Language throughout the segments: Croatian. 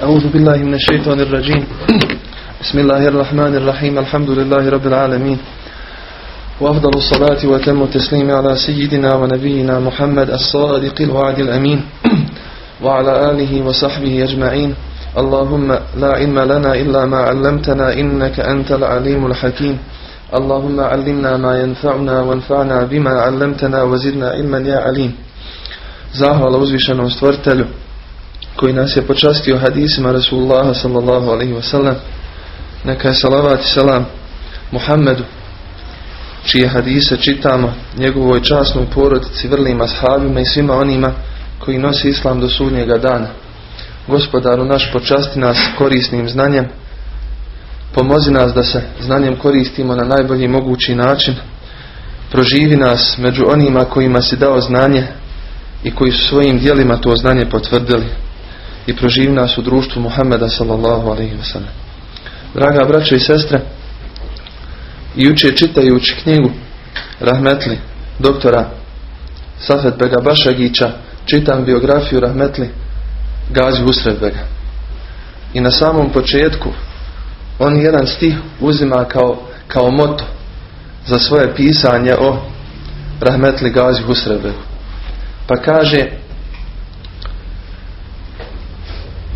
أعوذ بالله من الشيطان الرجيم. بسم الله الرحمن الرحيم. الحمد لله رب العالمين. وأفضل الصلاة وتم التسليم على سيدنا ونبينا محمد الصادق الوعد الأمين. وعلى آله وصحبه أجمعين. اللهم لا علم لنا إلا ما علمتنا إنك أنت العليم الحكيم. اللهم علمنا ما ينفعنا وانفعنا بما علمتنا وزدنا علما يا عليم. Zahvala uzvišenom stvrtelju koji nas je počastio hadisima Rasulullaha sallallahu alaihi wasallam neka je salavat i salam Muhammedu čije hadise čitamo njegovoj časnoj porodici vrlima ashabima i svima onima koji nosi islam do sudnjega dana. Gospodaru naš počasti nas korisnim znanjem pomozi nas da se znanjem koristimo na najbolji mogući način proživi nas među onima kojima si dao znanje i koji su svojim dijelima to znanje potvrdili i proživi nas u društvu Muhammeda sallallahu alaihi wa. Draga braćo i sestre, juče čitajući knjigu Rahmetli doktora Safet Bega Bašagića čitam biografiju Rahmetli Gazi Usredbega. I na samom početku on jedan stih uzima kao, kao moto za svoje pisanje o Rahmetli Gazi Usredbegu. Pa kaže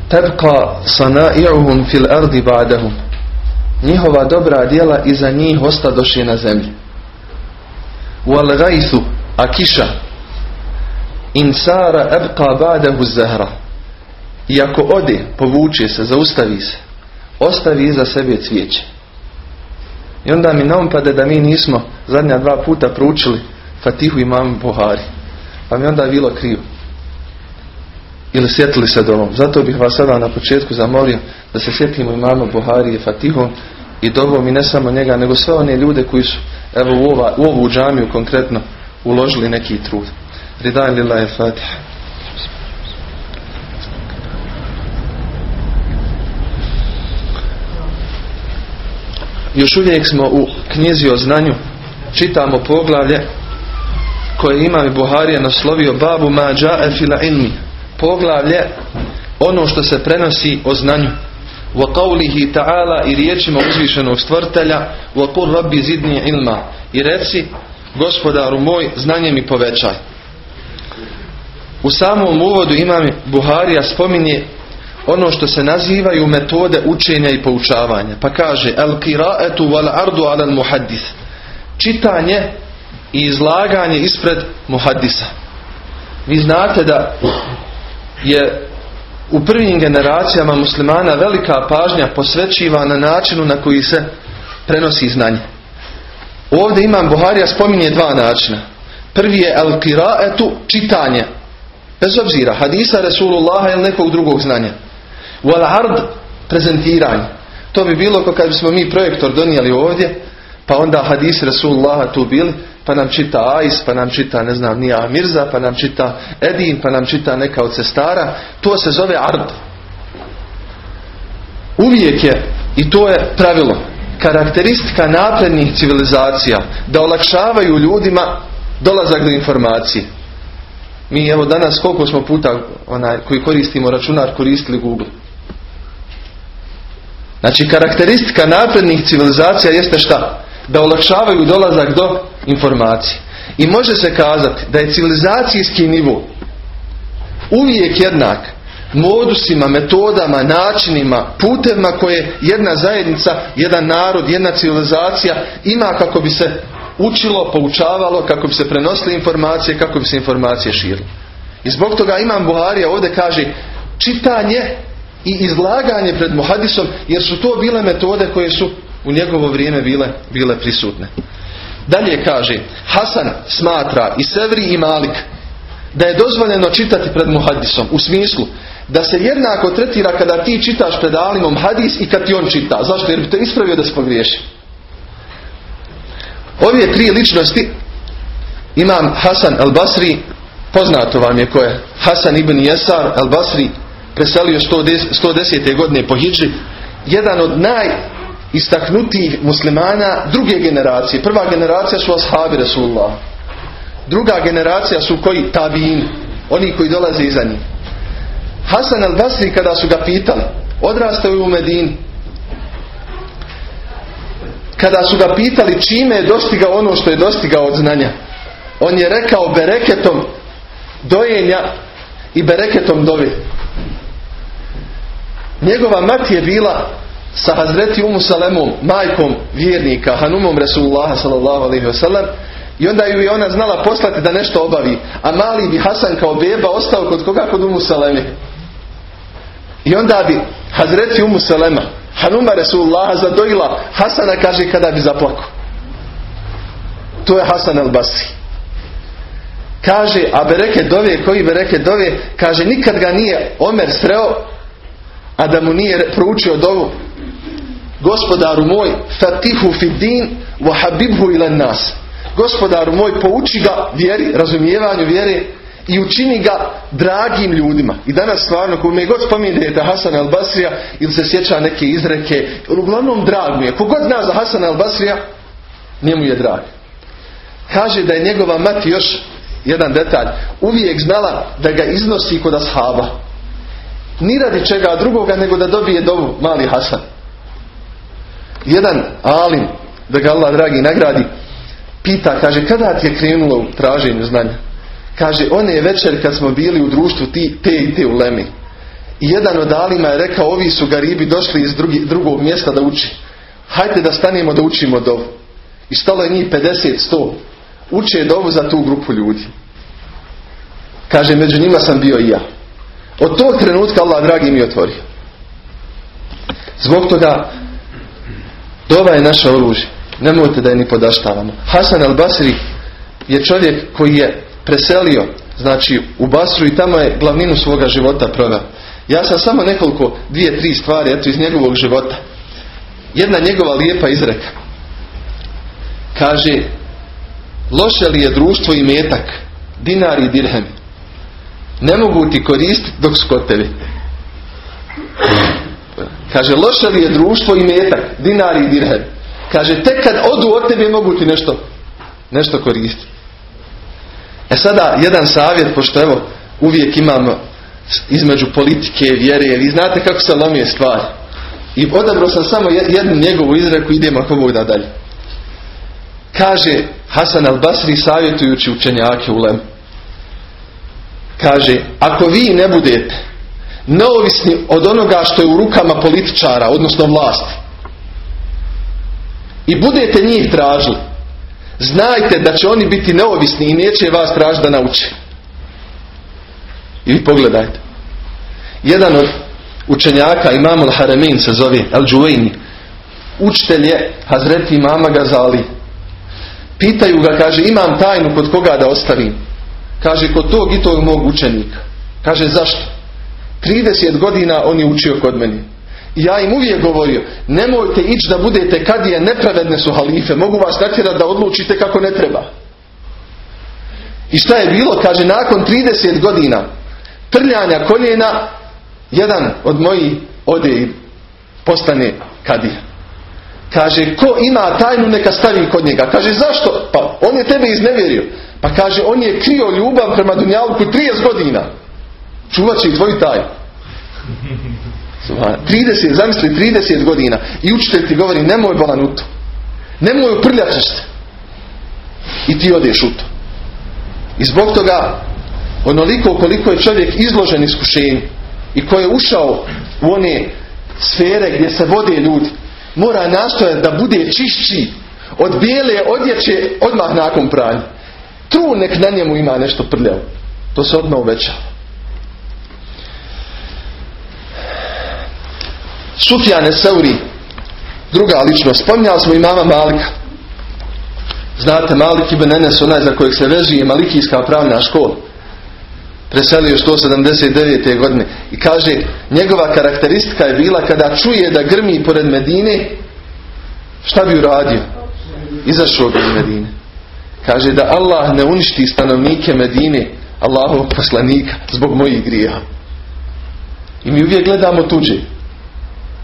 Tebka sana'i'uhum fil ardi ba'dahum Njihova dobra djela iza njih ostadoše na zemlji. Wal gajthu, a kiša. Insara ebqa ba'dahu zahra. I ako ode, povuče se, zaustavi se. Ostavi iza sebe cvijeće. I onda mi na pade da mi nismo zadnja dva puta proučili Fatihu imam Buhari. Pa mi onda bilo krivo ili sjetili se dovom zato bih vas sada na početku zamolio da se sjetimo imama Buhari i Fatihom i dovom i ne samo njega nego sve one ljude koji su evo u, ova, u ovu džamiju konkretno uložili neki trud. Ridaj lillahi fatiha. Još uvijek smo u knjizi o znanju. Čitamo poglavlje koje ima i Buharija naslovio babu ma džae fila ilmi poglavlje ono što se prenosi o znanju. Wa qawlihi ta'ala i riječima uzvišenog stvrtelja qur rabbi zidni ilma. I reci gospodaru moj znanje mi povećaj. U samom uvodu imam Buharija spominje ono što se nazivaju metode učenja i poučavanja. Pa kaže al qira'atu wal ardu ala al muhaddis čitanje i izlaganje ispred muhaddisa. Vi znate da je u prvim generacijama muslimana velika pažnja posvećiva na načinu na koji se prenosi znanje. Ovdje imam Buharija spominje dva načina. Prvi je al qira'atu čitanje. Bez obzira hadisa Resulullaha ili nekog drugog znanja. Wal ard prezentiranje. To bi bilo kao kad bismo mi projektor donijeli ovdje, pa onda hadis Resulullaha tu bili, pa nam čita Ais, pa nam čita, ne znam, Nija Mirza, pa nam čita Edin, pa nam čita neka od sestara. To se zove ard. Uvijek je, i to je pravilo, karakteristika naprednih civilizacija, da olakšavaju ljudima dolazak do informacije. Mi evo danas koliko smo puta onaj, koji koristimo računar koristili Google. Znači karakteristika naprednih civilizacija jeste šta? Da olakšavaju dolazak do informacije. I može se kazati da je civilizacijski nivo uvijek jednak modusima, metodama, načinima, putevima koje jedna zajednica, jedan narod, jedna civilizacija ima kako bi se učilo, poučavalo, kako bi se prenosile informacije, kako bi se informacije širile. I zbog toga imam Buharija ovdje kaže čitanje i izlaganje pred muhadisom jer su to bile metode koje su u njegovo vrijeme bile, bile prisutne. Dalje kaže, Hasan smatra i Sevri i Malik da je dozvoljeno čitati pred muhadisom u smislu da se jednako tretira kada ti čitaš pred alimom hadis i kad ti on čita. Zašto? Jer bi te ispravio da se pogriješi. Ove tri ličnosti imam Hasan al-Basri, poznato vam je ko je Hasan ibn Jesar al-Basri, preselio 110. godine po Hidži, jedan od najistaknutijih muslimana druge generacije. Prva generacija su ashabi Rasulullah. Druga generacija su koji tabin, oni koji dolaze iza njih. Hasan al-Basri kada su ga pitali, odrastao je u Medini. Kada su ga pitali čime je dostigao ono što je dostigao od znanja, on je rekao bereketom dojenja i bereketom dove. Njegova mati je bila sa Hazreti Umu Salemom, majkom vjernika, Hanumom Resulullah sallallahu alaihi wasallam i onda ju je ona znala poslati da nešto obavi. A mali bi Hasan kao beba ostao kod koga? Kod Umu Saleme. I onda bi Hazreti Umu Salema, Hanuma Resulullah zadojila Hasana kaže kada bi zaplako. To je Hasan al Basri. Kaže, a bereke dove, koji bereke dove, kaže nikad ga nije Omer sreo, a da mu nije proučio dovu. Gospodaru moj, fatihu fi din, wa habibhu ila nas. Gospodaru moj, pouči ga vjeri, razumijevanju vjere i učini ga dragim ljudima. I danas stvarno, ko me god spominjete Hasan al-Basrija ili se sjeća neke izreke, uglavnom drag mu je. Kogod zna za Hasan al-Basrija, njemu je drag. Kaže da je njegova mati još jedan detalj, uvijek znala da ga iznosi kod ashaba. Ni radi čega drugoga nego da dobije dovu mali Hasan. Jedan alim, da ga Allah dragi nagradi, pita, kaže, kada ti je krenulo u traženju znanja? Kaže, one je večer kad smo bili u društvu ti, te i te ulemi. I jedan od alima je rekao, ovi su garibi došli iz drugi, drugog mjesta da uči. Hajde da stanemo da učimo dovu. I stalo je njih 50, 100. Uče dovu za tu grupu ljudi. Kaže, među njima sam bio i ja. Od tog trenutka Allah dragi mi otvorio. Zbog toga dova je naše oružje. Nemojte da je ni podaštavamo. Hasan al-Basri je čovjek koji je preselio znači u Basru i tamo je glavninu svoga života proveo. Ja sam samo nekoliko, dvije, tri stvari eto iz njegovog života. Jedna njegova lijepa izreka. Kaže, loše li je društvo i metak, dinar i dirhem. Ne mogu ti koristiti dok su. Kaže, loše li je društvo i metak, dinar i dirhem. Kaže, tek kad odu od tebe mogu ti nešto, nešto koristiti. E sada, jedan savjet, pošto evo, uvijek imamo između politike i vjere, vi znate kako se lomije stvari. I odabrao sam samo jednu njegovu izreku, idemo ako Bog da dalje. Kaže Hasan al-Basri savjetujući učenjake u Lem. Kaže, ako vi ne budete neovisni od onoga što je u rukama političara, odnosno vlasti, i budete njih tražili, znajte da će oni biti neovisni i neće vas tražiti da nauče. I pogledajte. Jedan od učenjaka, Imam al-Haramin se zove, al-Đuvejni, učitelj je Hazreti Imama Gazali. Pitaju ga, kaže, imam tajnu kod koga da ostavim. Kaže, kod tog i tog mog učenika. Kaže, zašto? 30 godina on je učio kod meni. I ja im uvijek govorio, nemojte ići da budete kad je nepravedne su halife, mogu vas natjerati da odlučite kako ne treba. I šta je bilo? Kaže, nakon 30 godina trljanja koljena, jedan od mojih ode i postane kadija. Kaže, ko ima tajnu neka stavi kod njega. Kaže, zašto? Pa on je tebe iznevjerio. Pa kaže, on je krio ljubav prema Dunjalku 30 godina. Čuvat će i tvoju tajnu. 30, zamisli 30 godina i učitelj ti govori nemoj bolan u to. Nemoj uprljat se. I ti odeš u to. I zbog toga onoliko koliko je čovjek izložen iskušenju i ko je ušao u one sfere gdje se vode ljudi mora nastojati da bude čišći od bijele odjeće odmah nakon pranja. Trun nek na njemu ima nešto prljavo. To se odmah uvećava. Sufjane Seuri, druga ličnost. Spominjali smo i mama Malika. Znate, Malik ibn Enes, onaj za kojeg se veži je Malikijska pravna škola. Preselio 179. godine. I kaže, njegova karakteristika je bila kada čuje da grmi pored Medine, šta bi uradio? Izašao iz Medine. Kaže da Allah ne uništi stanovnike Medine, Allahovog poslanika, zbog mojih grija. I mi uvijek gledamo tuđe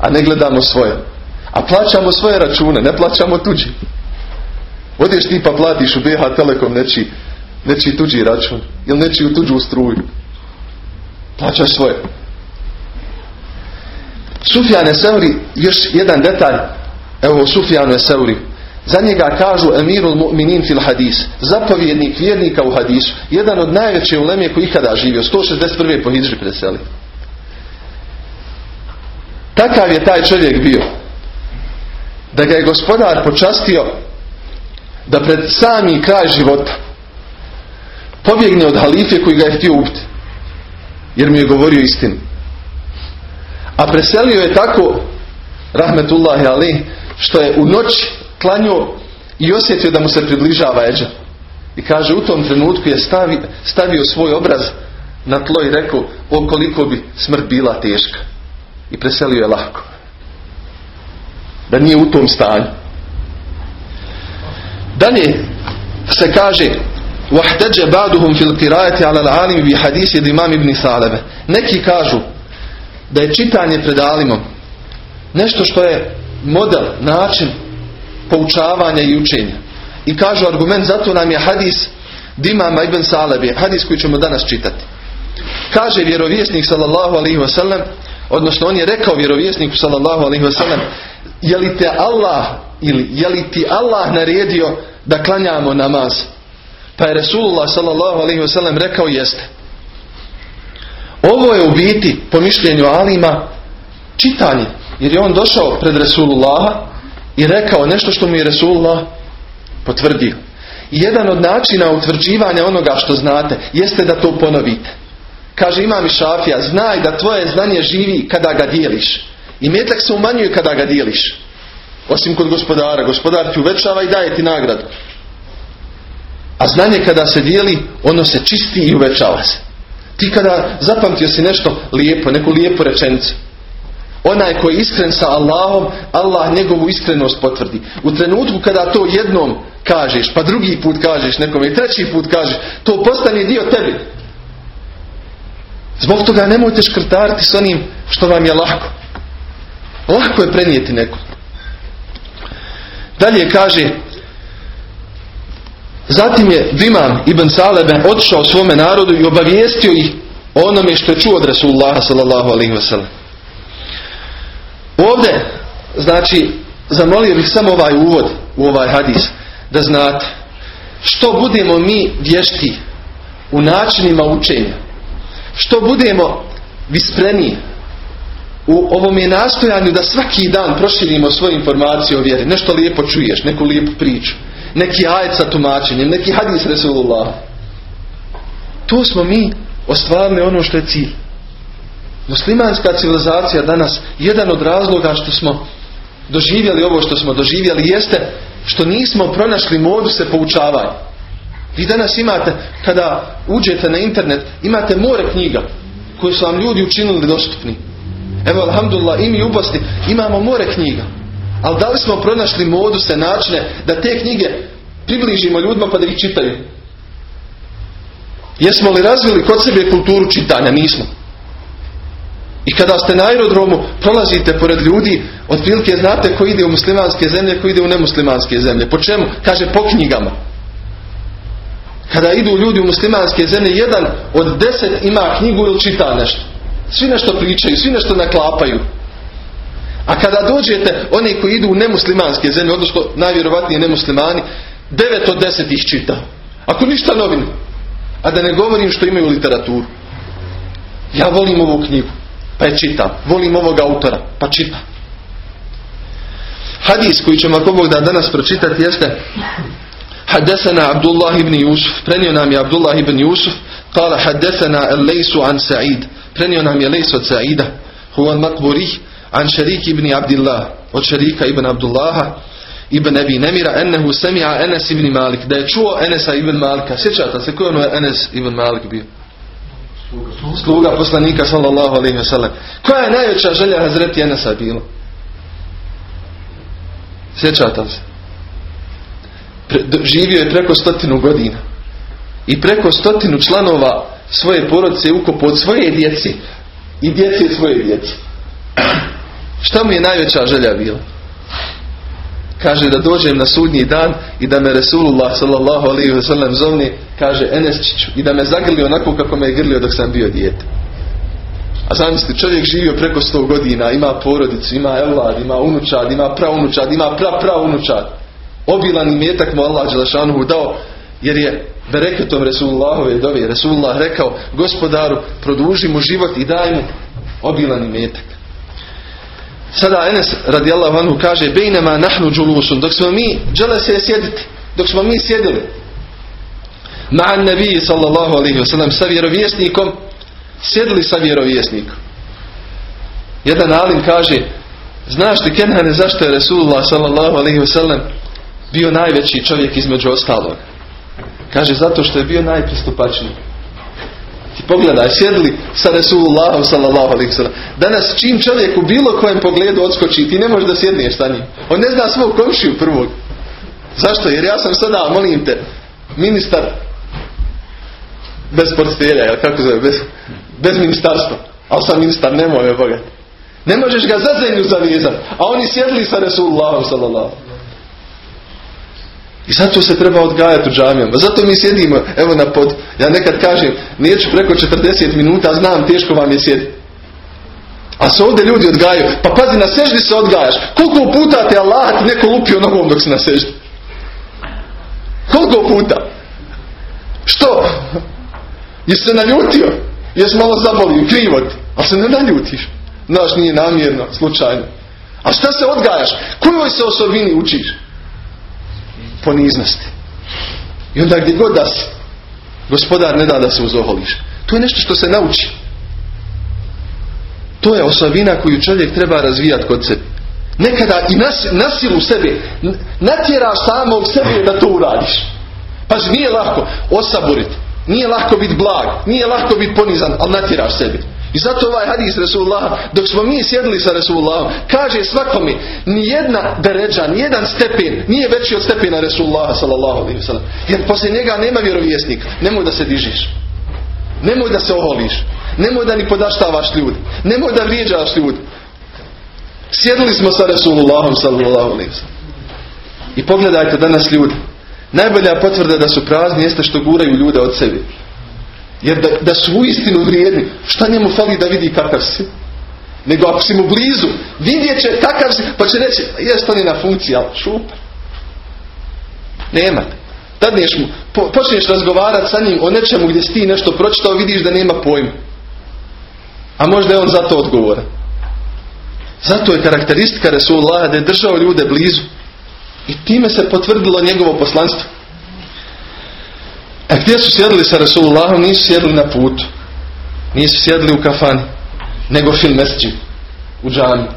a ne gledamo svoje. A plaćamo svoje račune, ne plaćamo tuđi. Odeš ti pa platiš u BH Telekom nečiji, nečiji tuđi račun ili nečiju tuđu struju. Plaćaš svoje. Sufjan Seuri, još jedan detalj, evo Sufjanu Seuri, za njega kažu emirul mu'minin fil hadis, zapovjednik vjernika u hadisu, jedan od najveće uleme koji ikada živio, 161. po hidži preseli. Takav je taj čovjek bio. Da ga je gospodar počastio da pred sami kraj života pobjegne od halife koji ga je htio ubiti. Jer mi je govorio istinu. A preselio je tako, rahmetullahi ali, što je u noć klanio i osjetio da mu se približava eđa. I kaže, u tom trenutku je stavio svoj obraz na tlo i rekao, o koliko bi smrt bila teška I preselio je lako. Da nije u tom stanju. Dalje se kaže, وَحْتَجَ بَعْدُهُمْ فِي الْقِرَايَةِ عَلَى الْعَالِمِ بِي حَدِيثِ imam ibn Salebe. Neki kažu da je čitanje pred alimom nešto što je model, način poučavanja i učenja. I kažu argument zato nam je hadis Dimama ibn Salebi, hadis koji ćemo danas čitati. Kaže vjerovjesnik sallallahu alaihi wasallam, odnosno on je rekao vjerovjesniku sallallahu alaihi wasallam, je li te Allah ili je li ti Allah naredio da klanjamo namaz? Pa je Resulullah sallallahu alaihi wasallam rekao jeste. Ovo je u biti, po mišljenju Alima, čitanje. Jer je on došao pred Resulullaha i rekao nešto što mu je Resulullah potvrdio. Jedan od načina utvrđivanja onoga što znate jeste da to ponovite. Kaže imam šafija, znaj da tvoje znanje živi kada ga dijeliš. I metak se umanjuje kada ga dijeliš. Osim kod gospodara. Gospodar ti uvećava i daje ti nagradu. A znanje kada se dijeli, ono se čisti i uvećava se. Ti kada zapamtio si nešto lijepo, neku lijepu rečenicu, Onaj koji je iskren sa Allahom, Allah njegovu iskrenost potvrdi. U trenutku kada to jednom kažeš, pa drugi put kažeš nekome i treći put kažeš, to postane dio tebi. Zbog toga nemojte škrtariti s onim što vam je lako. Lako je prenijeti neko. Dalje kaže, zatim je Dimam ibn Salebe otišao svome narodu i obavijestio ih onome što je čuo od Rasulullaha sallallahu alaihi wasallam. Ovdje, znači, zamolio bih samo ovaj uvod u ovaj hadis, da znate, što budemo mi vješti u načinima učenja, što budemo vispreniji u ovom je nastojanju da svaki dan proširimo svoje informacije o vjeri, nešto lijepo čuješ, neku lijepu priču, neki ajet sa tumačenjem, neki hadis Resulullah. Tu smo mi ostvarili ono što je cilj. Muslimanska civilizacija danas, jedan od razloga što smo doživjeli ovo što smo doživjeli jeste što nismo pronašli modu se poučavanja. Vi danas imate, kada uđete na internet, imate more knjiga koje su vam ljudi učinili dostupni. Evo, alhamdulillah, i mi u imamo more knjiga. Ali da li smo pronašli modu se načine da te knjige približimo ljudima pa da ih čitaju? Jesmo li razvili kod sebe kulturu čitanja? Nismo. I kada ste na aerodromu, prolazite pored ljudi, otprilike znate ko ide u muslimanske zemlje, ko ide u nemuslimanske zemlje. Po čemu? Kaže po knjigama. Kada idu ljudi u muslimanske zemlje, jedan od deset ima knjigu ili čita nešto. Svi nešto pričaju, svi nešto naklapaju. A kada dođete, oni koji idu u nemuslimanske zemlje, odnosno najvjerovatnije nemuslimani, devet od deset ih čita. Ako ništa novine. A da ne govorim što imaju literaturu. Ja volim ovu knjigu pa je čitam. Volim ovog autora, pa čitam. Hadis koji ćemo ako Bog da danas pročitati jeste Haddesana Abdullah ibn Yusuf. Prenio nam je Abdullah ibn Yusuf. Kala haddesana Lejsu an Sa'id. Prenio nam je Lejsu od Sa'ida. Huwa al-Maqburih an Šarik ibn Abdillah. Od Šarika ibn Abdullaha ibn Abi Nemira ennehu sami'a Enes ibn Malik. Da je čuo Enesa ibn Malika. Sjećate se ko je Enes ibn Malik bio? sluga poslanika sallallahu alaihi wa sallam. Koja je najveća želja Hazreti Enesa bilo? Sjećate se? Živio je preko stotinu godina. I preko stotinu članova svoje porodice ukopo od svoje djeci i djeci svoje djeci. Šta mu je najveća želja bila? kaže da dođem na sudnji dan i da me Resulullah sallallahu alaihi wa sallam zovni, kaže Enesčiću i da me zagrli onako kako me je grlio dok sam bio dijete. A zamislite, čovjek živio preko sto godina, ima porodicu, ima evlad, ima unučad, ima praunučad, ima pra praunučad. Obilan imetak mu Allah Đelešanuhu dao, jer je bereketom Resulullahove dove, Resulullah rekao, gospodaru, produži mu život i daj mu obilan imetak. Sada Enes radijallahu anhu kaže, bejnema nahnu džulusun, dok smo mi, žele se sjediti, dok smo mi sjedili, ma'an nabiji sallallahu alaihi wasallam sa vjerovjesnikom, sjedili sa vjerovjesnikom. Jedan alim kaže, znaš ti Kenhane zašto je Resulullah sallallahu alaihi wasallam bio najveći čovjek između ostalog? Kaže, zato što je bio najpristupačniji. Ti pogledaj, sjedili sa Resulullahom sallallahu alaihi wasallam. Danas čim čovjek u bilo kojem pogledu odskoči, ti ne možeš da sjedneš sa njim. On ne zna svog komšiju prvog. Zašto? Jer ja sam sada, molim te, ministar bez portfelja, kako zove, bez, bez ministarstva. Ali sam ministar, nemoj me bogat. Ne možeš ga za zemlju zavezati. A oni sjedli sa Resulullahom sallallahu i zato se treba odgajati u džamijama. Zato mi sjedimo, evo na pod, ja nekad kažem, neću preko 40 minuta, znam, teško vam je sjediti. A se ovdje ljudi odgajaju. Pa pazi, na seždi se odgajaš. Koliko puta te Allah ti neko lupio nogom dok si na seždi? Koliko puta? Što? Jesi se naljutio? Jesi malo zabolio? Krivo ti. Ali se ne naljutiš. Znaš, nije namjerno, slučajno. A šta se odgajaš? Kojoj se osobini učiš? Poniznosti. I onda gdje god da si, gospodar ne da da se uzoholiš. To je nešto što se nauči. To je osobina koju čovjek treba razvijati kod sebe. Nekada i nas, nasilu sebe, natjeraš samog sebe da to uradiš. Pa nije lako osaboriti, nije lako biti blag, nije lako biti ponizan, ali natjeraš sebe. I zato ovaj hadis Resulullah, dok smo mi sjedili sa Resulullahom, kaže svakome, nijedna deređa, nijedan stepen nije veći od stepena Resulullaha sallallahu alaihi wasallam. Jer poslije njega nema vjerovjesnika. Nemoj da se dižiš. Nemoj da se oholiš. Nemoj da ni podaštavaš ljudi. Nemoj da vrijeđaš ljudi. Sjedili smo sa Resulullahom sallallahu alaihi wasallam. I pogledajte danas ljudi. Najbolja potvrda da su prazni jeste što guraju ljude od sebi. Jer da, da su u istinu vrijedni, šta njemu fali da vidi kakav si? Nego ako si mu blizu, vidjet će kakav si, pa će reći, jest on je na funkciji, ali šupa. Nema. Dadneš mu, po, počneš razgovarati sa njim o nečemu gdje si ti nešto pročitao, vidiš da nema pojma. A možda je on zato odgovoran. Zato je karakteristika Resulullah da je držao ljude blizu. I time se potvrdilo njegovo poslanstvo. A gdje su sjedili sa Rasulullahom? Nisu sjedili na putu. Nisu sjedili u kafani. Nego fil mesđi. U džami.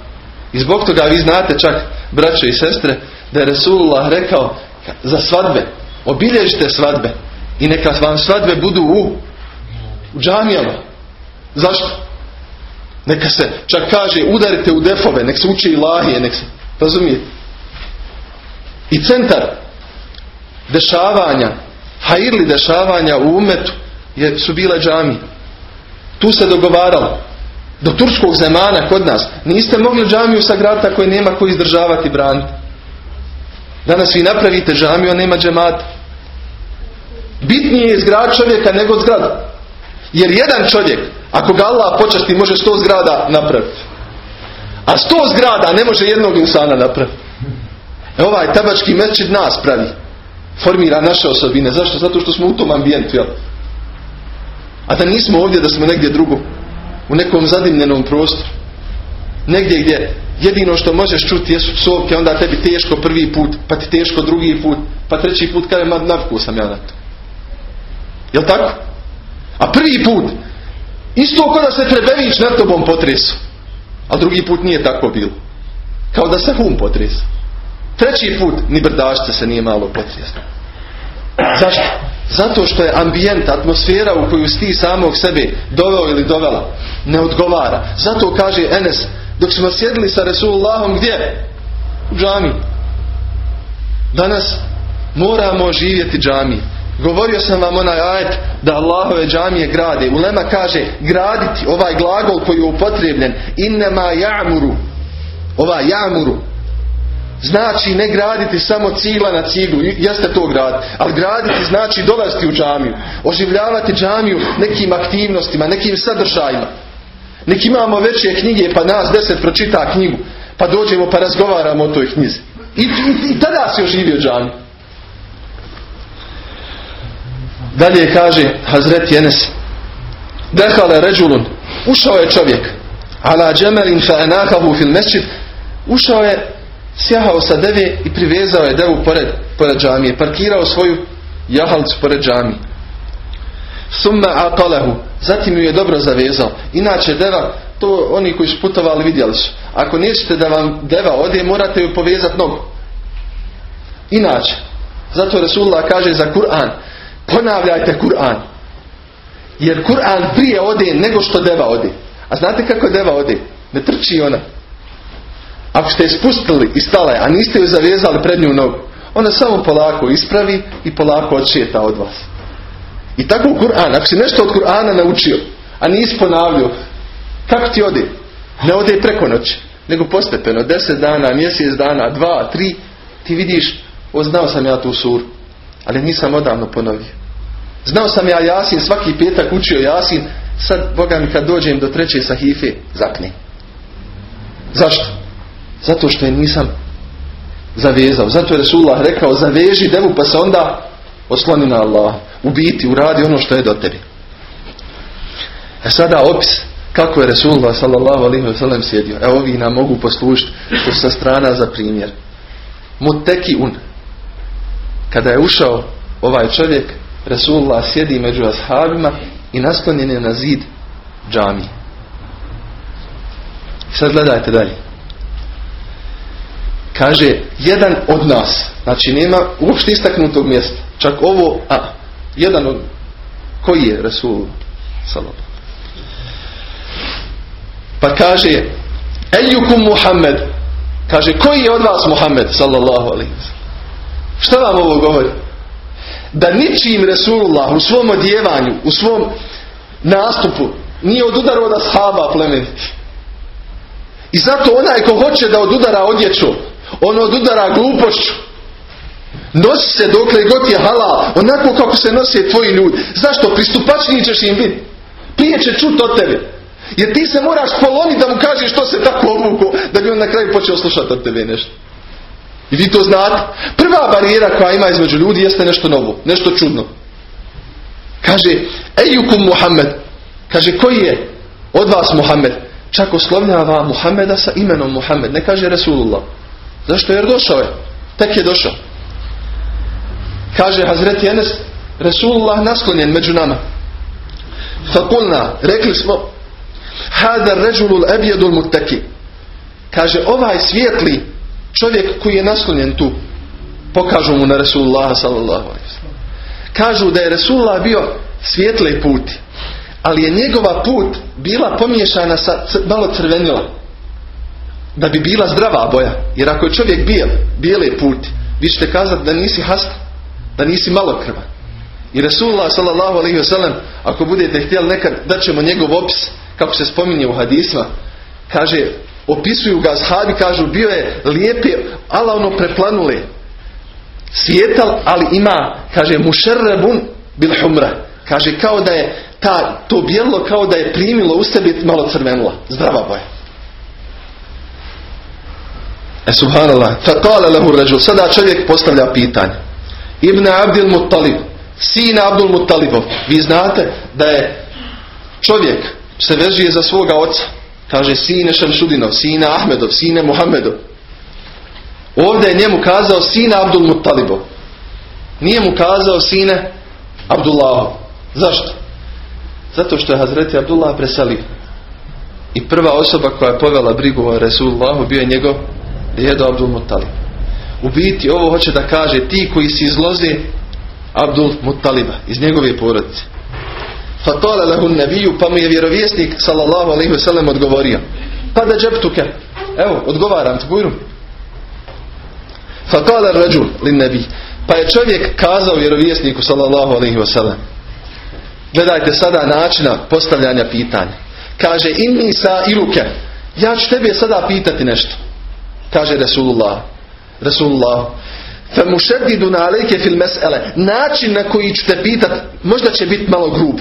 I zbog toga vi znate čak, braće i sestre, da je Rasulullah rekao za svadbe. Obilježite svadbe. I neka vam svadbe budu u, u džamijama. Zašto? Neka se, čak kaže, udarite u defove, nek se uči ilahije, nek se, razumijete? I centar dešavanja hajirli dešavanja u umetu je, su bile džami. Tu se dogovaralo. Do turskog zemana kod nas niste mogli džamiju sagraditi ako je nema koji izdržavati braniti. Danas vi napravite džamiju, a nema džemata. Bitnije je zgrad čovjeka nego zgrada. Jer jedan čovjek, ako ga Allah počasti, može sto zgrada napraviti. A sto zgrada ne može jednog insana napraviti. E ovaj tabački mečid nas pravi formira naše osobine. Zašto? Zato što smo u tom ambijentu, jel? A da nismo ovdje, da smo negdje drugo. U nekom zadimljenom prostoru. Negdje gdje jedino što možeš čuti jesu psovke, onda tebi teško prvi put, pa ti teško drugi put, pa treći put kada ma navku sam ja na to. Jel tako? A prvi put, isto kao da se Trebević nad tobom potresu. A drugi put nije tako bilo. Kao da se hum potresu. Treći put ni brdašce se nije malo potresno. Zašto? Zato što je ambijent, atmosfera u koju sti samog sebe doveo ili dovela, ne odgovara. Zato kaže Enes, dok smo sjedili sa Resulullahom, gdje? U džami. Danas moramo živjeti džami. Govorio sam vam onaj ajet da Allahove džamije grade. Ulema kaže graditi, ovaj glagol koji je upotrebljen, innema ja'muru. Ovaj ja'muru znači ne graditi samo cigla na ciglu, jeste to grad, ali graditi znači dolaziti u džamiju, oživljavati džamiju nekim aktivnostima, nekim sadržajima. Nek imamo veće knjige pa nas deset pročita knjigu. Pa dođemo pa razgovaramo o toj knjizi. I, i, i tada si oživio džami. Dalje kaže Hazret Jenes. Dehale ređulun. Ušao je čovjek. Ala džemelin fa enakahu fil mesčid. Ušao je, sjahao sa deve i privezao je devu pored, pored džamije. Parkirao svoju jahalcu pored džamije. Summa aqalahu. Zatim ju je dobro zavezao. Inače deva, to oni koji su putovali vidjeli su. Ako nećete da vam deva ode, morate ju povezati nogu. Inače, zato Resulullah kaže za Kur'an, ponavljajte Kur'an. Jer Kur'an prije ode nego što deva ode. A znate kako deva ode? Ne trči ona. Ako ste je spustili i stala je, a niste ju zavezali prednju nogu, ona samo polako ispravi i polako odšeta od vas. I tako u Kur'an, ako si nešto od Kur'ana naučio, a nisi ponavljao, kako ti ode? Ne ode preko noći, nego postepeno, deset dana, mjesec dana, dva, tri, ti vidiš, o znao sam ja tu suru, ali nisam odavno ponovio. Znao sam ja Jasin, svaki petak učio Jasin, sad, Boga mi, kad dođem do treće sahife, zakni. Zašto? Zato što je nisam zavezao. Zato je Resulullah rekao, zaveži devu pa se onda osloni na Allah. U biti, uradi ono što je do tebi. E sada opis kako je Resulullah sallallahu alaihi wa sjedio. Evo ovi nam mogu poslužiti sa strana za primjer. Muteki un. Kada je ušao ovaj čovjek, Resulullah sjedi među ashabima i naslonjen je na zid džami. Sad gledajte dalje. Kaže, jedan od nas, znači nema uopšte istaknutog mjesta, čak ovo, a, jedan od, koji je Rasul sallallahu pa kaže Ejukum Muhammed. Kaže koji je od vas Muhammed? Sallallahu alaihi šta vam ovo govori? Da ničim Resulullah u svom odjevanju u svom nastupu nije odudar od ashaba plemeniti i zato onaj ko hoće da odudara odjeću on odudara glupošću nosi se dokle god je halal onako kako se nose tvoji ljudi zašto pristupačniji ćeš im biti prije će čut od tebe jer ti se moraš poloniti da mu kažeš što se tako obuku da bi on na kraju počeo slušati od tebe nešto. I vi to znate. Prva barijera koja ima između ljudi jeste nešto novo, nešto čudno. Kaže, ejukum Muhammed. Kaže, koji je od vas Muhammed? Čak oslovljava Muhammeda sa imenom Muhammed. Ne kaže Resulullah. Zašto? Jer došao je. Tek je došao. Kaže Hazreti Enes, Resulullah nasklonjen među nama. Fakulna, rekli smo, Hada ređulul ebjedul muteki. Kaže, ovaj svijetli čovjek koji je naslonjen tu, pokažu mu na Resulullah sallallahu Kažu da je Resulullah bio svijetle puti, ali je njegova put bila pomiješana sa malo crvenila. Da bi bila zdrava boja. Jer ako je čovjek bijel, bijele puti, vi ćete kazati da nisi hasta, da nisi malo krva. I Resulullah sallallahu alaihi wasallam, ako budete htjeli nekad, da ćemo njegov opis kako se spominje u hadisma, kaže, opisuju ga ashabi, kažu, bio je lijepi, ala ono preplanule, svijetal, ali ima, kaže, mušerrebun bil humra. Kaže, kao da je ta, to bijelo, kao da je primilo u sebi malo crvenula. Zdrava boja. E subhanallah. Fatala lehu ređu. Sada čovjek postavlja pitanje. Ibn Abdil Muttalib. Sina Abdul Muttalibov. Vi znate da je čovjek se vežije za svoga oca. Kaže sine Šamšudinov, sine Ahmedov, sine Muhammedov. Ovdje je njemu kazao sine Abdul Muttalibov. Nije mu kazao sine Abdullahu. Zašto? Zato što je Hazreti Abdullah preselio. I prva osoba koja je povela brigu o Resulullahu bio je njegov djedo Abdul Muttalib. U biti ovo hoće da kaže ti koji si izlozi Abdul Muttaliba iz njegove porodice. Fatole lehu nebiju, pa mu je vjerovjesnik sallallahu alaihi wasallam odgovorio. Pa da džeptuke. Evo, odgovaram ti, bujrum. Fatole ređul lin nebi. Pa je čovjek kazao vjerovjesniku sallallahu alaihi wasallam. Gledajte sada načina postavljanja pitanja. Kaže, inni sa iluke. Ja ću tebe sada pitati nešto. Kaže. Fa mušeddidu na alejke fil mes'ele. Način na koji ću te pitat, možda će biti malo grub.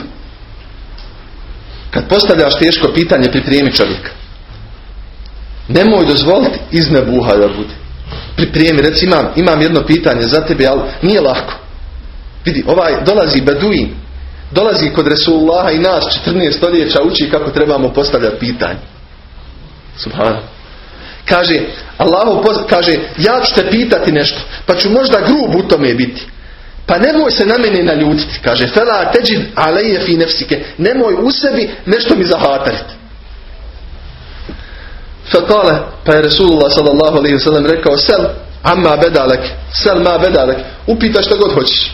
Kad postavljaš teško pitanje, pripremi čovjeka. Nemoj dozvoliti iznebuha da bude. Pripremi, reci imam, imam jedno pitanje za tebe, ali nije lako. Vidi, ovaj dolazi Beduin, dolazi kod Resulullaha i nas 14 stoljeća uči kako trebamo postavljati pitanje. Subhano. Kaže, Allah kaže, ja ću te pitati nešto, pa ću možda grub u tome biti. Pa nemoj se na mene naljutiti, kaže, fela teđid aleje fi nefsike, nemoj u sebi nešto mi zahatariti. Fakale, pa je Resulullah sallallahu alaihi sallam rekao, sel, amma bedalek, sel ma bedalek, upita što god hoćeš.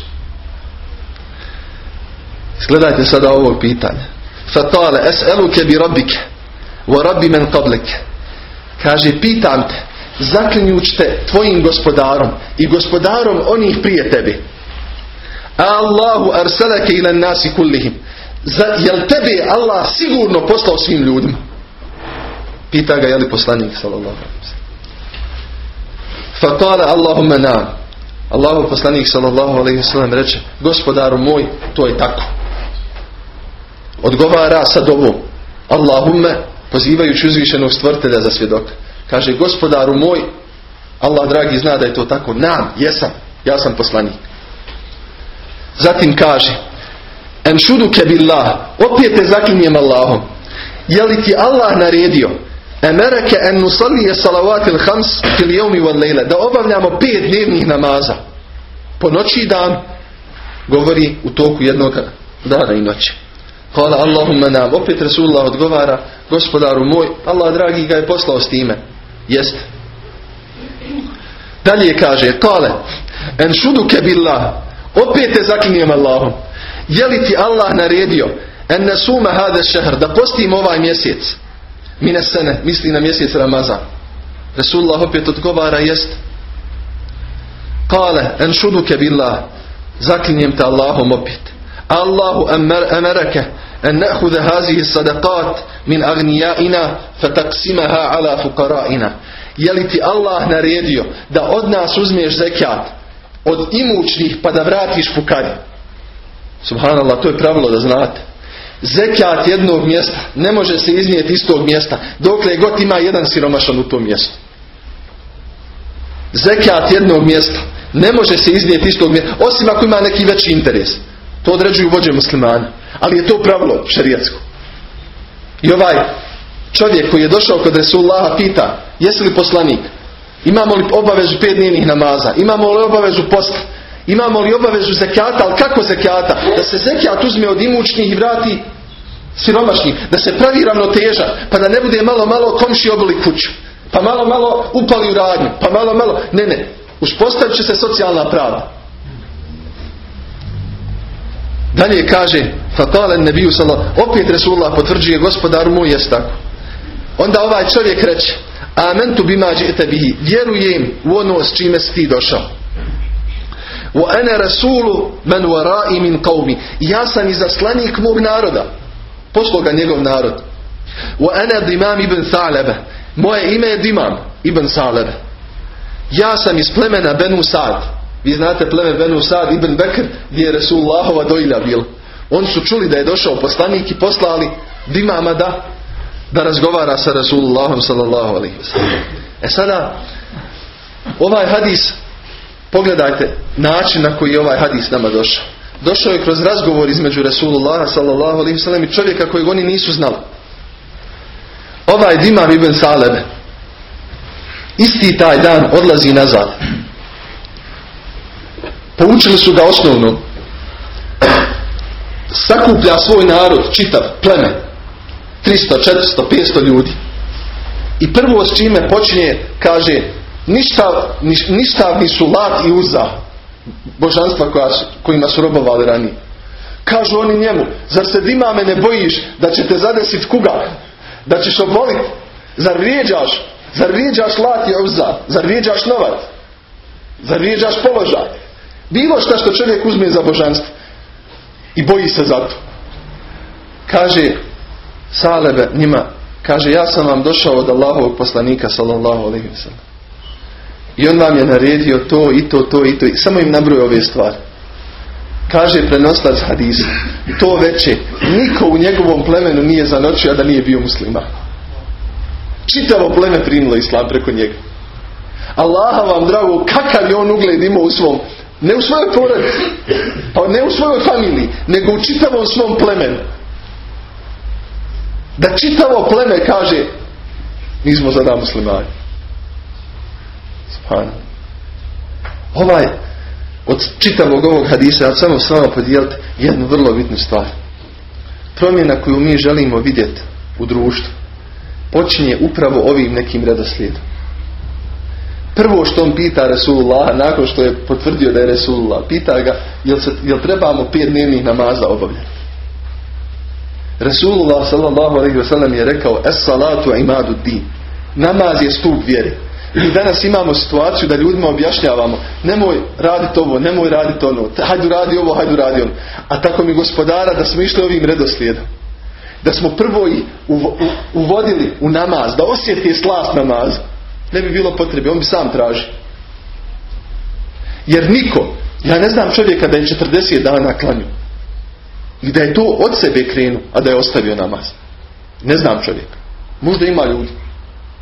Gledajte sada ovo pitanje. Fatale, es'eluke bi rabbike, wa rabbi men qablike. Kaže, pitam te, zaklinjuć te tvojim gospodarom i gospodarom onih prije tebi. Allahu arsalake ila nasi kullihim. Jel tebe Allah sigurno poslao svim ljudima? Pita ga je poslanik sallallahu Fakale Allahumma nam. Allahu poslanik sallallahu alaihi sallam reče gospodaru moj to je tako. Odgovara sad ovo Allahumme pozivajući uzvišenog stvrtelja za svjedoka. Kaže gospodaru moj Allah dragi zna da je to tako. Nam, jesam. Ja sam poslanik. Zatim kaže En šuduke billah opet te zaklinjem Allahom. Je li ti Allah naredio Emereke en nusalije salavatil hams fil jevmi wal lejle. Da obavljamo pet dnevnih namaza. Po noći dan govori u toku jednog dana i noći. Hvala Allahumma nam. Opet Rasulullah odgovara gospodaru moj, Allah dragi ga je poslao s time. Jeste. Dalje kaže, kale, en šuduke billah, opet te zaklinjem Allahom. Je li ti Allah naredio, en nasuma hada šehr, da postimo ovaj mjesec? Mine sene, misli na mjesec Ramazan. Rasulullah opet odgovara, jest. Kale, en šuduke billah, zaklinjem te Allahom opet. Allahu emereke en nehude hazihi sadaqat min agnijaina fataksimaha ala fukaraina. Je li ti Allah naredio da od nas uzmeš zekat od imućnih pa da vratiš fukari? Subhanallah, to je pravilo da znate. Zekat jednog mjesta ne može se iznijeti iz tog mjesta dokle god ima jedan siromašan u tom mjestu. Zekat jednog mjesta ne može se iznijeti iz tog mjesta osim ako ima neki veći interes. To određuju vođe muslimana. Ali je to pravilo šarijetsko. I ovaj čovjek koji je došao kod Resulullaha pita jesi li poslanik? Imamo li obavezu pet dnevnih namaza? Imamo li obavezu posta? Imamo li obavezu zekata? Ali kako zekata? Da se zekat uzme od imućnih i vrati siromašnih. Da se pravi ravnoteža. Pa da ne bude malo malo komši obili kuću. Pa malo malo upali u radnju. Pa malo malo. Ne, ne. Uspostavit će se socijalna prava. Dalje kaže Fatale nebiju opet Resulullah potvrđuje gospodaru moj jest tako. Onda ovaj čovjek reče Amentu bima džite bihi Vjerujem u ono s čime si ti došao. Wa ana rasulu man wara'i min qawmi. Ja sam izaslanik mog naroda. Poslao ga njegov narod. Wa ana dimam ibn Salebe. Moje ime je Dimam ibn Salebe. Ja sam iz plemena Benu Sad. Vi znate pleme Benu Sad ibn Bekr gdje je Resulullahova dojlja bil. Oni su čuli da je došao poslanik i poslali dimama da da razgovara sa Resulullahom sallallahu alaihi E sada ovaj hadis pogledajte način na koji je ovaj hadis nama došao. Došao je kroz razgovor između Resulullaha sallallahu alaihi wasallam i čovjeka kojeg oni nisu znali. Ovaj Dimam ibn Salebe isti taj dan odlazi nazad Poučili su ga osnovno. Sakuplja svoj narod, čitav, pleme. 300, 400, 500 ljudi. I prvo s čime počinje, kaže, ništa, ništa su lat i uza božanstva koja kojima su robovali ranije. Kažu oni njemu, zar se dima me ne bojiš da će te zadesiti kuga? Da ćeš oboliti? Zar rijeđaš? Zar rijeđaš lat i uza? Zar rijeđaš novac? Zar rijeđaš položaj? Bilo šta što čovjek uzme za božanstvo. I boji se za to. Kaže Salebe njima, kaže ja sam vam došao od Allahovog poslanika sallallahu alaihi sallam. I on vam je naredio to i to, to i to. I samo im nabruje ove stvari. Kaže prenoslac hadisa. To veće. Niko u njegovom plemenu nije zanočio, da nije bio muslima. Čitavo pleme primilo islam preko njega. Allaha vam drago, kakav je on ugled imao u svom, ne u svojoj porodici, pa ne u svojoj familiji, nego u čitavom svom plemenu. Da čitavo pleme kaže, mi smo zada muslimani. Subhano. Ovaj, od čitavog ovog hadisa, ja samo s vama podijeliti jednu vrlo bitnu stvar. Promjena koju mi želimo vidjeti u društvu počinje upravo ovim nekim redoslijedom. Prvo što on pita Resulullah nakon što je potvrdio da je Resulullah, pita ga jel, se, jel trebamo pet dnevnih namaza obavljati. Resulullah sallallahu alaihi wasallam je rekao es salatu imadu din. Namaz je stup vjere. Mi danas imamo situaciju da ljudima objašnjavamo nemoj raditi ovo, nemoj raditi ono, hajdu radi ovo, hajdu radi ono. A tako mi gospodara da smo išli ovim redoslijedom. Da smo prvo i uvodili u namaz, da osjeti slast namaza. Ne bi bilo potrebe, on bi sam traži. Jer niko, ja ne znam čovjeka da je 40 dana klanju. I da je to od sebe krenu, a da je ostavio namaz. Ne znam čovjeka. Možda ima ljudi.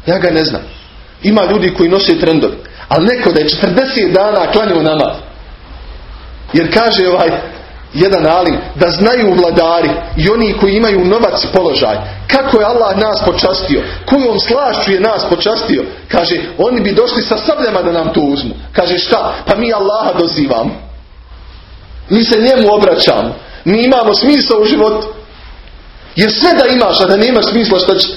Ja ga ne znam. Ima ljudi koji nose trendovi. Ali neko da je 40 dana klanio namaz. Jer kaže ovaj jedan alim da znaju vladari i oni koji imaju novac položaj kako je Allah nas počastio kojom slašću je nas počastio. Kaže oni bi došli sa sabljama da nam to uzmu. Kaže šta? Pa mi Allaha dozivamo. Mi se njemu obraćamo. Mi imamo smisla u životu. Jer sve da imaš a da nemaš smisla šta će?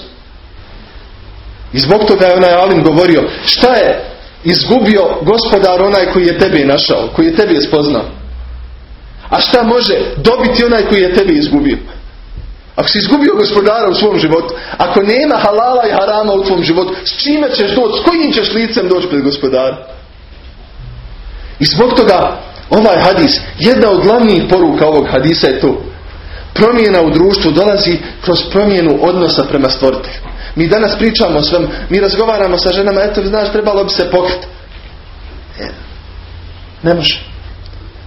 I zbog toga je onaj Alim govorio šta je izgubio gospodar onaj koji je tebe našao koji je tebe spoznao a šta može dobiti onaj koji je tebi izgubio? Ako si izgubio gospodara u svom životu, ako nema halala i harama u tvom životu, s čime ćeš doći, s kojim ćeš licem doći pred gospodara? I zbog toga ovaj hadis, jedna od glavnijih poruka ovog hadisa je to. Promjena u društvu dolazi kroz promjenu odnosa prema stvoritelju. Mi danas pričamo o svem, mi razgovaramo sa ženama, eto znaš, trebalo bi se pokriti. Ne može.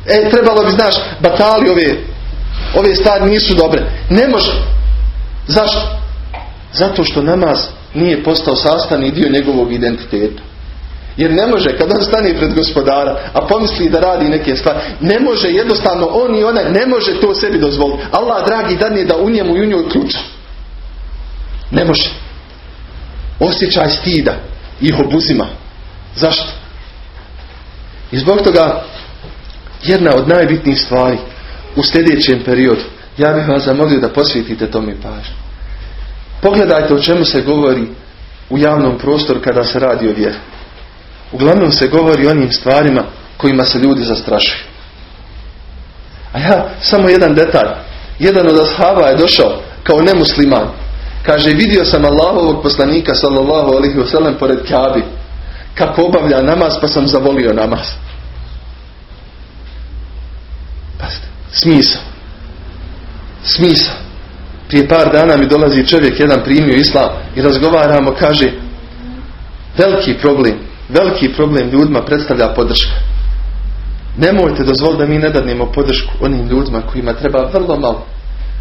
E, trebalo bi, znaš, batali ove, ove stvari nisu dobre. Ne može. Zašto? Zato što namaz nije postao sastavni dio njegovog identiteta. Jer ne može, kad on stane pred gospodara, a pomisli da radi neke stvari, ne može jednostavno, on i ona ne može to sebi dozvoliti. Allah, dragi, dan je da u njemu i u njoj ključa. Ne može. Osjećaj stida ih obuzima. Zašto? I zbog toga jedna od najbitnijih stvari u sljedećem periodu. Ja bih vas zamolio da posvetite tome pažnju. Pogledajte o čemu se govori u javnom prostoru kada se radi o vjeri. Uglavnom se govori o onim stvarima kojima se ljudi zastrašuju. A ja, samo jedan detalj. Jedan od ashaba je došao kao nemusliman. Kaže, vidio sam Allahovog poslanika sallallahu alaihi wasallam pored Kabi. Kako obavlja namaz, pa sam zavolio namaz. Smisao. Smisao. Prije par dana mi dolazi čovjek, jedan primio islam i razgovaramo, kaže veliki problem, veliki problem ljudima predstavlja podrška. Nemojte dozvoliti da mi ne dadnemo podršku onim ljudima kojima treba vrlo malo.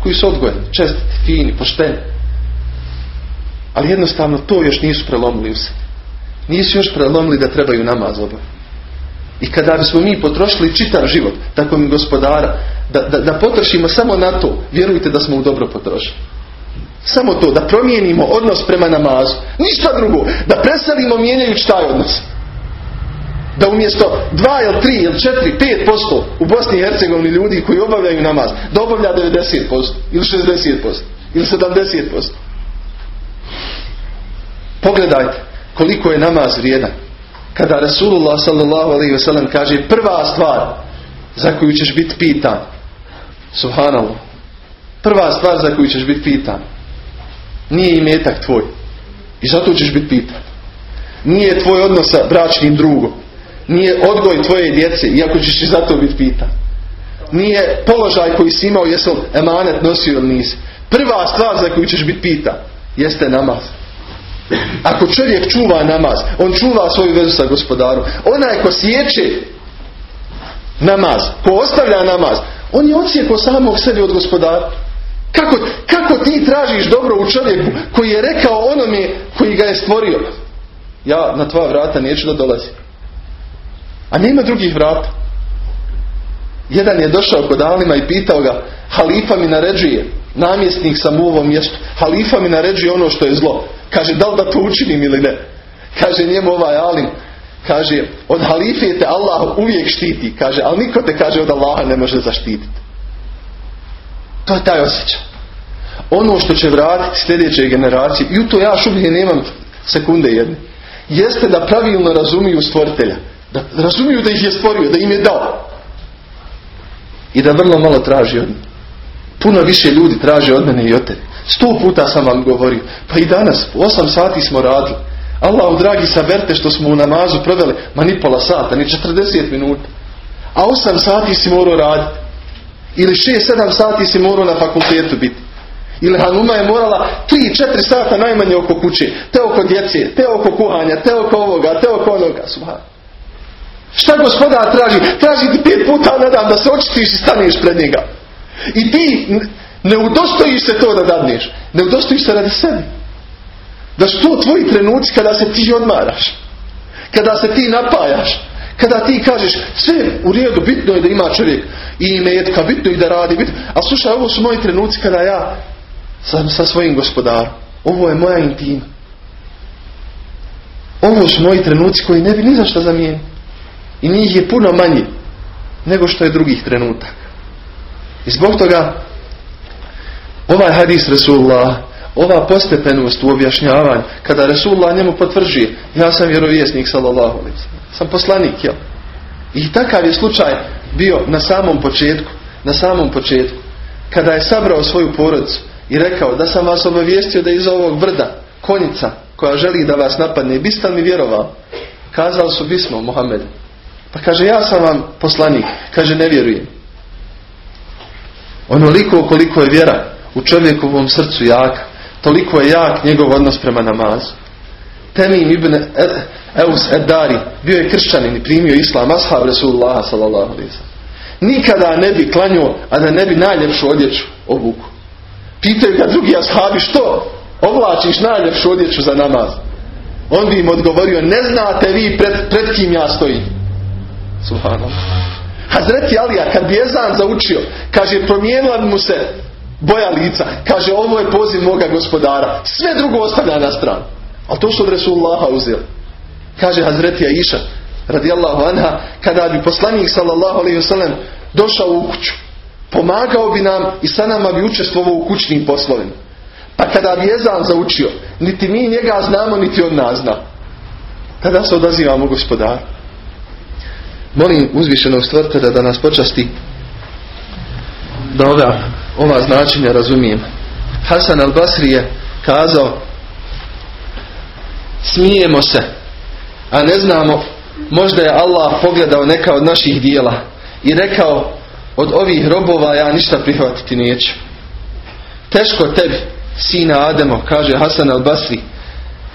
Koji su odgojeni, čestiti, fini, pošteni. Ali jednostavno to još nisu prelomili u se. Nisu još prelomili da trebaju namaz obaviti. I kada bismo mi potrošili čitav život, tako mi gospodara, da, da, da potrošimo samo na to, vjerujte da smo u dobro potrošili. Samo to, da promijenimo odnos prema namazu. Ništa drugo. Da preselimo mijenjajući taj odnos. Da umjesto 2 ili 3 ili 4, 5% u Bosni i Hercegovini ljudi koji obavljaju namaz, da obavlja 90% ili 60% ili 70%. Pogledajte koliko je namaz vrijedan kada Rasulullah sallallahu alaihi wasallam kaže prva stvar za koju ćeš biti pitan. Subhanallah. Prva stvar za koju ćeš biti pitan. Nije imetak tvoj. I zato ćeš biti pitan. Nije tvoj odnos sa bračnim drugom. Nije odgoj tvoje djece iako ćeš i zato biti pitan. Nije položaj koji si imao jesu emanet nosio ili nisi. Prva stvar za koju ćeš biti pitan jeste namaz ako čovjek čuva namaz, on čuva svoju vezu sa gospodarom. Onaj ko sjeće namaz, ko ostavlja namaz, On je ocijekao samog sebe od gospodara. Kako, kako ti tražiš dobro u čovjeku koji je rekao onome koji ga je stvorio? Ja na tvoja vrata neću da dolazim. A nema drugih vrata. Jedan je došao kod Alima i pitao ga, halifa mi naređuje, namjesnik sam u ovom mjestu, halifa mi naređuje ono što je zlo. Kaže, da li da to učinim ili ne? Kaže njemu ovaj Alim, kaže, od halife te Allah uvijek štiti, kaže, ali niko te kaže od Allaha ne može zaštititi. To je taj osjećaj. Ono što će vratiti sljedeće generacije, i u to ja šubhe nemam sekunde jedne, jeste da pravilno razumiju stvoritelja. Da razumiju da ih je stvorio, da im je dao. I da vrlo malo traži od njih. Puno više ljudi traži od mene i od tebe. Sto puta sam vam govorio. Pa i danas, osam sati smo radili. Allah dragi saberte što smo u namazu proveli, ma ni pola sata, ni 40 minuta. A osam sati si morao raditi. Ili šest, sedam sati si morao na fakultetu biti. Ili Hanuma je morala 3-4 sata najmanje oko kuće, te oko djece, te oko kuhanja, te oko ovoga, te oko onoga. Subhan. Šta gospodar traži? Traži ti pet puta nadam da se očistiš i staneš pred njega. I ti ne udostojiš se to da dadneš. Ne udostojiš se radi sebi. Da su to tvoji trenuci kada se ti odmaraš. Kada se ti napajaš. Kada ti kažeš sve u redu, bitno je da ima čovjek i imetka, bitno je da radi. Bitno. A slušaj, ovo su moji trenuci kada ja sam sa svojim gospodarom. Ovo je moja intima. Ovo su moji trenuci koji ne bi ni za što. I njih je puno manje nego što je drugih trenutaka. I zbog toga ovaj hadis Resulullah, ova postepenost u objašnjavanju, kada Resulullah njemu potvrđuje, ja sam vjerovjesnik sallallahu alaihi sam poslanik, jel? I takav je slučaj bio na samom početku, na samom početku, kada je sabrao svoju porodicu i rekao da sam vas obavijestio da iz ovog brda konjica koja želi da vas napadne, biste mi vjerovali? Kazali su bismo Mohamed. Pa kaže ja sam vam poslanik. Kaže ne vjerujem. Onoliko koliko je vjera u čovjekovom srcu jaka, toliko je jak njegov odnos prema namazu. Temim ibn Eus Edari bio je kršćanin i primio islam ashab Resulullah sallallahu Nikada ne bi klanio, a da ne bi najljepšu odjeću obuku. Pitaju ga drugi ashabi što? Oblačiš najljepšu odjeću za namaz. On bi im odgovorio, ne znate vi pred, pred kim ja stojim. Subhanallah. Hazreti Alija kad bi Ezan zaučio, kaže promijenila mu se boja lica. Kaže ovo je poziv moga gospodara. Sve drugo ostavlja na stranu. Ali to su od Resulullaha uzeli. Kaže Hazreti Aisha radijallahu anha kada bi poslanik sallallahu alaihi wasallam došao u kuću pomagao bi nam i sa nama bi učestvovao u kućnim poslovima. Pa kada bi Ezan zaučio, niti mi njega znamo, niti on nas zna. Tada se odazivamo gospodaru. Molim uzvišenog stvrtelja da nas počasti da ova, ova značenja razumijem. Hasan al-Basri je kazao smijemo se, a ne znamo možda je Allah pogledao neka od naših dijela i rekao od ovih robova ja ništa prihvatiti neću. Teško tebi, sina Ademo, kaže Hasan al-Basri,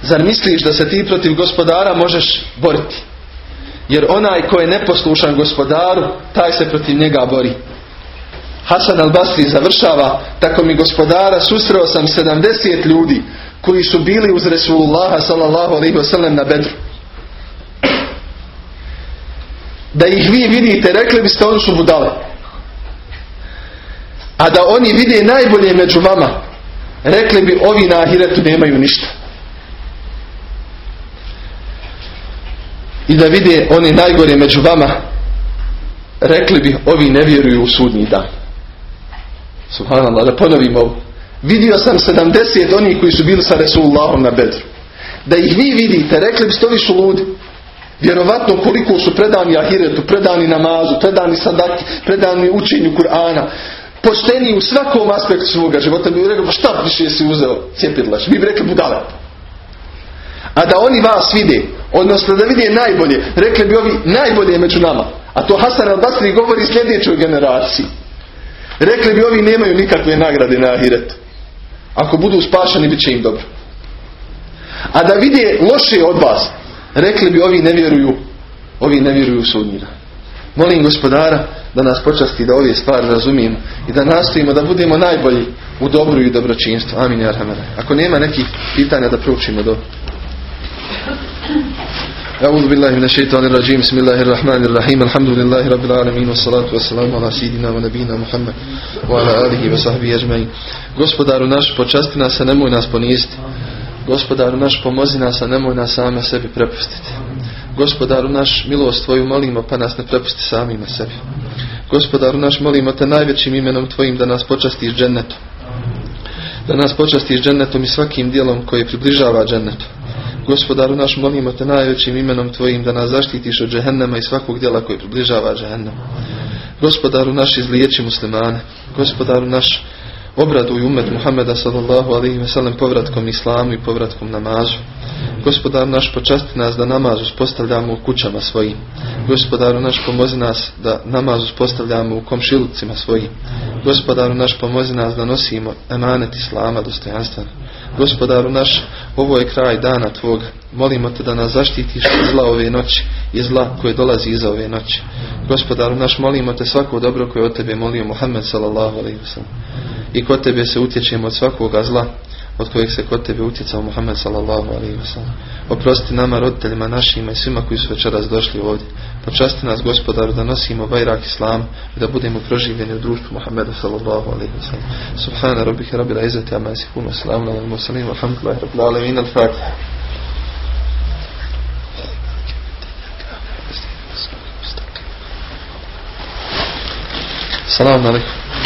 zar misliš da se ti protiv gospodara možeš boriti? Jer onaj ko je neposlušan gospodaru, taj se protiv njega bori. Hasan al-Basri završava, tako mi gospodara susreo sam 70 ljudi koji su bili uz Resulullaha sallallahu alaihi wasallam na bedru. Da ih vi vidite, rekli biste oni su budale. A da oni vide najbolje među vama, rekli bi ovi na ahiretu nemaju ništa. I da vide oni najgore među vama, rekli bi ovi ne vjeruju u sudnji dan. Subhanallah, da ponovim ovo. Vidio sam 70 onih koji su bili sa Resulullahom na bedru. Da ih vi vidite, rekli biste ovi su ludi. Vjerovatno koliko su predani ahiretu, predani namazu, predani sadaki, predani učenju Kur'ana, pošteni u svakom aspektu svoga života. Bi rekli, pa šta više si uzeo cijepidlaš? Vi bi rekli budale. A da oni vas vide, odnosno da vide najbolje, rekli bi ovi najbolje među nama. A to Hasan al-Basri govori sljedećoj generaciji. Rekli bi ovi nemaju nikakve nagrade na ahiretu. Ako budu spašani, bit će im dobro. A da vide loše od vas, rekli bi ovi ne vjeruju, ovi ne vjeruju sudnjina. Molim gospodara da nas počasti da ove stvari razumijemo i da nastojimo da budemo najbolji u dobru i dobročinstvu. Amin. Ako nema nekih pitanja da proučimo do. أعوذ بالله من الشيطان الرجيم بسم الله الرحمن الرحيم الحمد لله رب العالمين والصلاة والسلام على سيدنا ونبينا محمد وعلى آله وصحبه أجمعين Gospodaru naš, počasti nas, a nemoj nas poniziti. Gospodaru naš, pomozi nas, a nemoj nas same sebi prepustiti. Gospodaru naš, milost Tvoju molimo, pa nas ne prepusti samima sebi. Gospodaru naš, molimo Te najvećim imenom Tvojim da nas počastiš džennetom. Da nas počastiš džennetom i svakim dijelom koji približava džennetu. Gospodaru naš, molimo Te najvećim imenom Tvojim da nas zaštitiš od džehennema i svakog dijela koji približava džehennemu. Gospodaru naš, izliječi muslimane. Gospodaru naš, obraduj umet Muhammeda sallallahu alaihi ve povratkom islamu i povratkom namazu. Gospodar naš počasti nas da namaz uspostavljamo u kućama svojim. Gospodaru naš pomozi nas da namaz uspostavljamo u komšilucima svojim. Gospodaru naš pomozi nas da nosimo emanet Islama dostojanstveno. Gospodaru naš, ovo je kraj dana Tvog. Molimo Te da nas zaštitiš od zla ove noći i zla koje dolazi iza ove noći. Gospodaru naš, molimo Te svako dobro koje od Tebe molio Muhammed sallallahu alaihi I kod Tebe se utječemo od svakoga zla od kojeg se kod tebe utjecao Muhammed sallallahu alaihi wasallam. Oprosti nama, roditeljima našima i svima koji su večeras došli ovdje. Počasti nas gospodaru da nosimo bajrak islam i da budemo proživljeni u društvu Muhammeda sallallahu alaihi wasallam. Subhana rabbika rabbil izzati amma yasifun wa salamun alal mursalin walhamdulillahi rabbil alamin al-fatiha. Salamu alaikum.